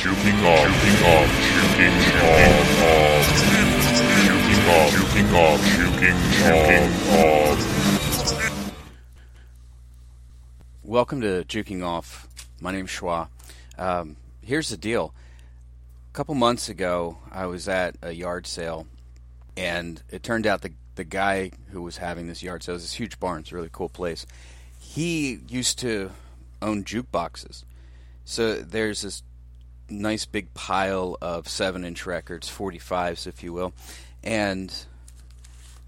Juking off. Juking off. Juking off. Juking off. Juking off. Juking off. Welcome to Juking Off. My name's Schwa. Um, here's the deal. A couple months ago, I was at a yard sale, and it turned out the the guy who was having this yard sale, it was this huge barn, it's a really cool place. He used to own jukeboxes. So there's this nice big pile of seven inch records, 45s, if you will, and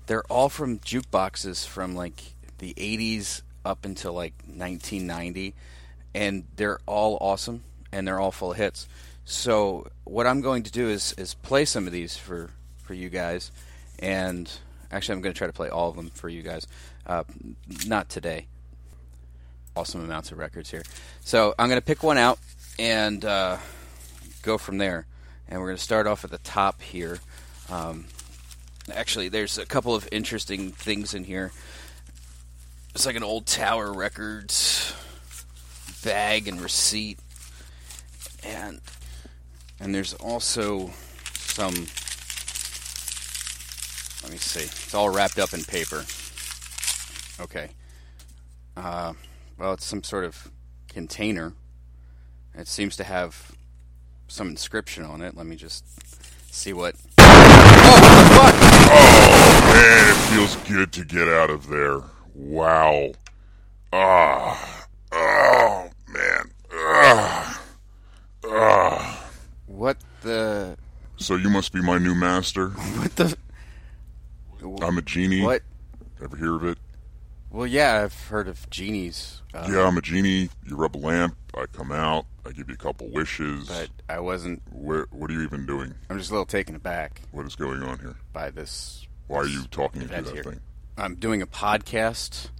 they're all from jukeboxes from like the 80s up until like 1990, and they're all awesome and they're all full of hits. So what I'm going to do is is play some of these for for you guys, and actually I'm going to try to play all of them for you guys. Uh, not today. Awesome amounts of records here. So I'm going to pick one out and uh, go from there. And we're going to start off at the top here. Um, actually, there's a couple of interesting things in here. It's like an old Tower Records bag and receipt, and and there's also some. Let me see. It's all wrapped up in paper. Okay. Uh, well, it's some sort of container. It seems to have some inscription on it. Let me just see what. Oh oh man, it feels good to get out of there. Wow. Ah. Oh man. Ah. Ah. What the? So you must be my new master. What the? I'm a genie. What? Ever hear of it? Well, yeah, I've heard of genies. Uh, Yeah, I'm a genie. You rub a lamp. I come out. I give you a couple wishes. But I wasn't. Where, what are you even doing? I'm just a little taken aback What is going on here? by this. Why are you talking to that here. thing? I'm doing a podcast.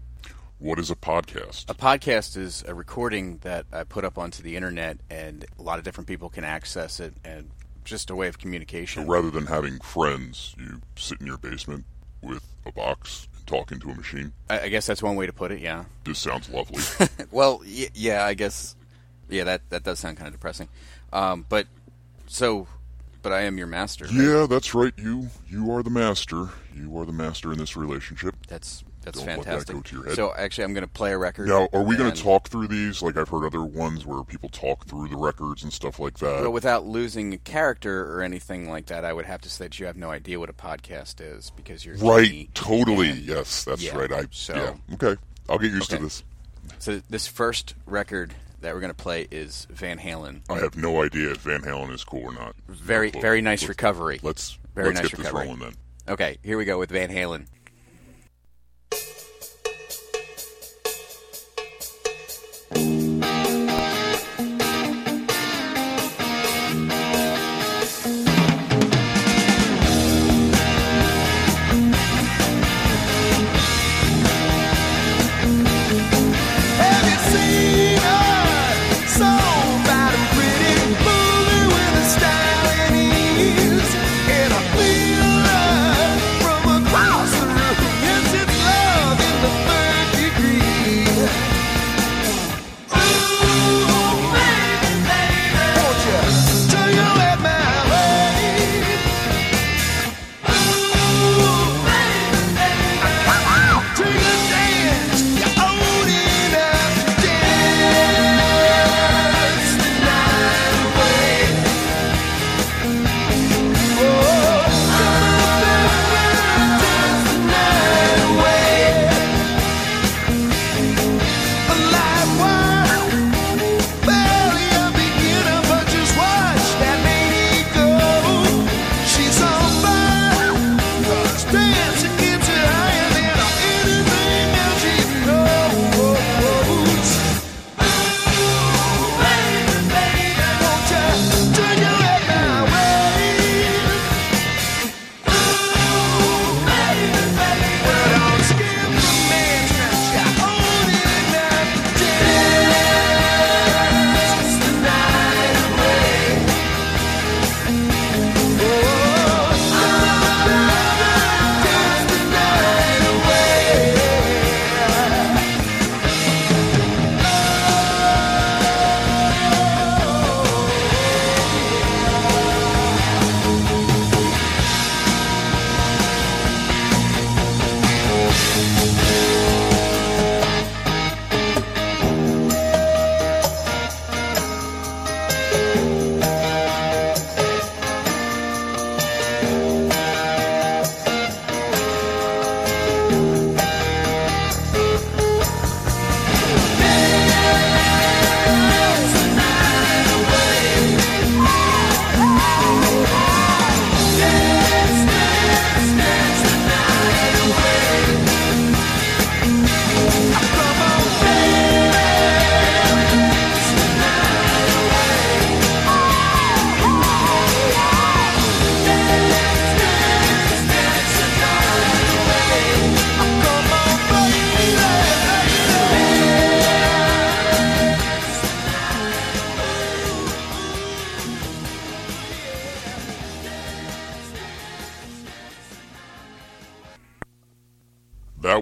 What is a podcast? A podcast is a recording that I put up onto the internet, and a lot of different people can access it, and just a way of communication. Rather than having friends, you sit in your basement with a box and talk into a machine. I, I guess that's one way to put it. Yeah. This sounds lovely. well, y- yeah, I guess. Yeah, that that does sound kind of depressing. Um, but so, but I am your master. right? yeah, that's right. You you are the master. You are the master in this relationship. That's that's Don't let that fantastic. go to your head. So actually, I'm going to play a record. Now, are we going to talk through these? Like I've heard other ones where people talk through the records and stuff like that. Well, without losing a character or anything like that, I would have to say that you have no idea what a podcast is because you're right? Genie. Totally. And- yes, that's Yeah, right. I so- yeah. Okay, I'll get used Okay. to this. So this first record that we're going to play is Van Halen. I have no idea if Van Halen is cool or not. Very very nice let's- recovery. Let's Very let's nice get recovery. this rolling then. Okay, here we go with Van Halen.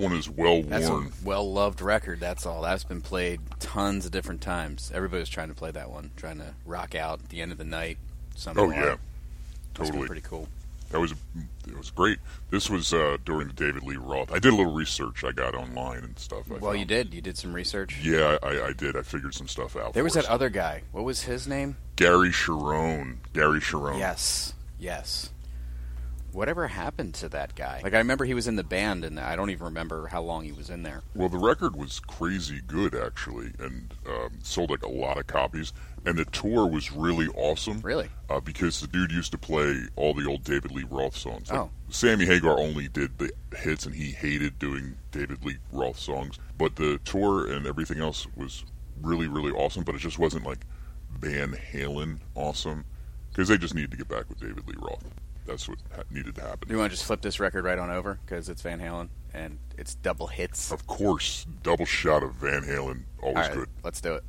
That one is well worn. Well loved record. That's all. That's been played tons of different times. Everybody's trying to play that one, trying to rock out at the end of the night. Oh yeah, totally. pretty cool. That was it was great. This was uh, during the David Lee Roth. I did a little research. I got online and stuff. I Well, you did. You did some research. Yeah, I, I did. I figured some stuff out. There was that us. other guy. What was his name? Gary Cherone. Gary Cherone. Yes. Yes. Whatever happened to that guy? Like I remember he was in the band, and I don't even remember how long he was in there. Well, the record was crazy good actually, and um, sold like a lot of copies. And the tour was really awesome. Really? Uh, because the dude used to play all the old David Lee Roth songs. Like, Oh. Sammy Hagar only did the hits, and he hated doing David Lee Roth songs. But the tour and everything else was really, really awesome. But it just wasn't like Van Halen awesome because they just needed to get back with David Lee Roth. That's what ha- needed to happen. Do you want to just flip this record right on over because it's Van Halen and it's double hits? Of course, double shot of Van Halen, always All right, good. let's do it.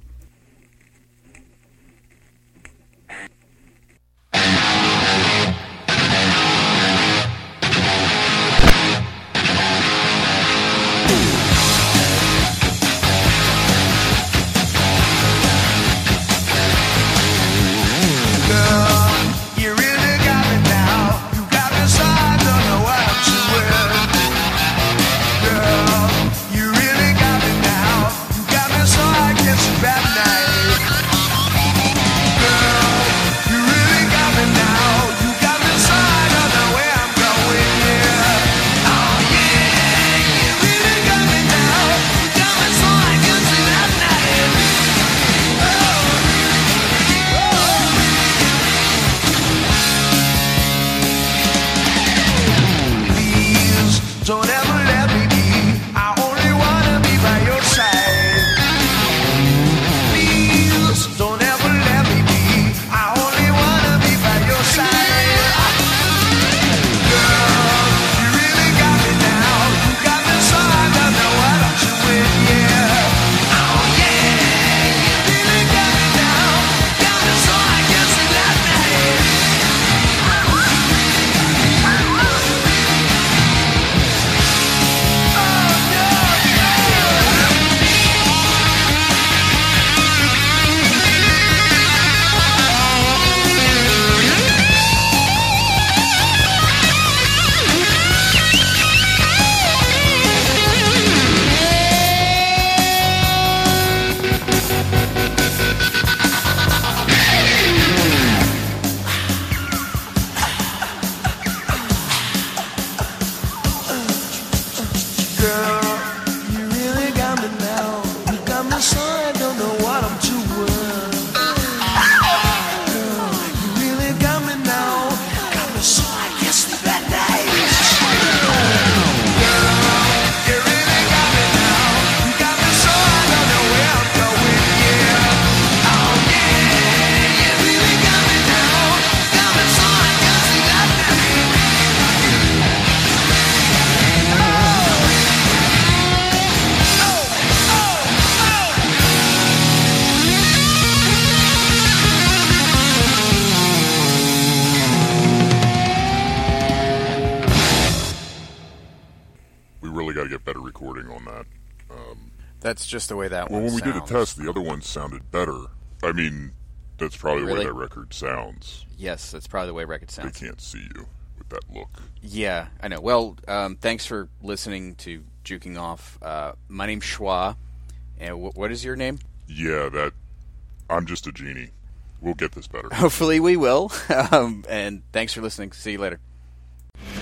Really got to get better recording on that. That's just the way that Well, one when we did a test, the other one sounded better. I mean, that's probably the way that record sounds. Yes, that's probably the way record sounds. They can't see you with that look. Yeah, I know. Well, um, thanks for listening to Juking Off. Uh, my name's Schwa, and wh- what is your name? Yeah, that. I'm just a genie. We'll get this better. Hopefully, we will. um, and thanks for listening. See you later.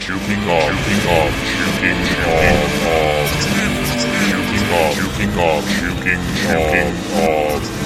Juking off, juking off, juking off, juking off, juking off, juking off, juking off.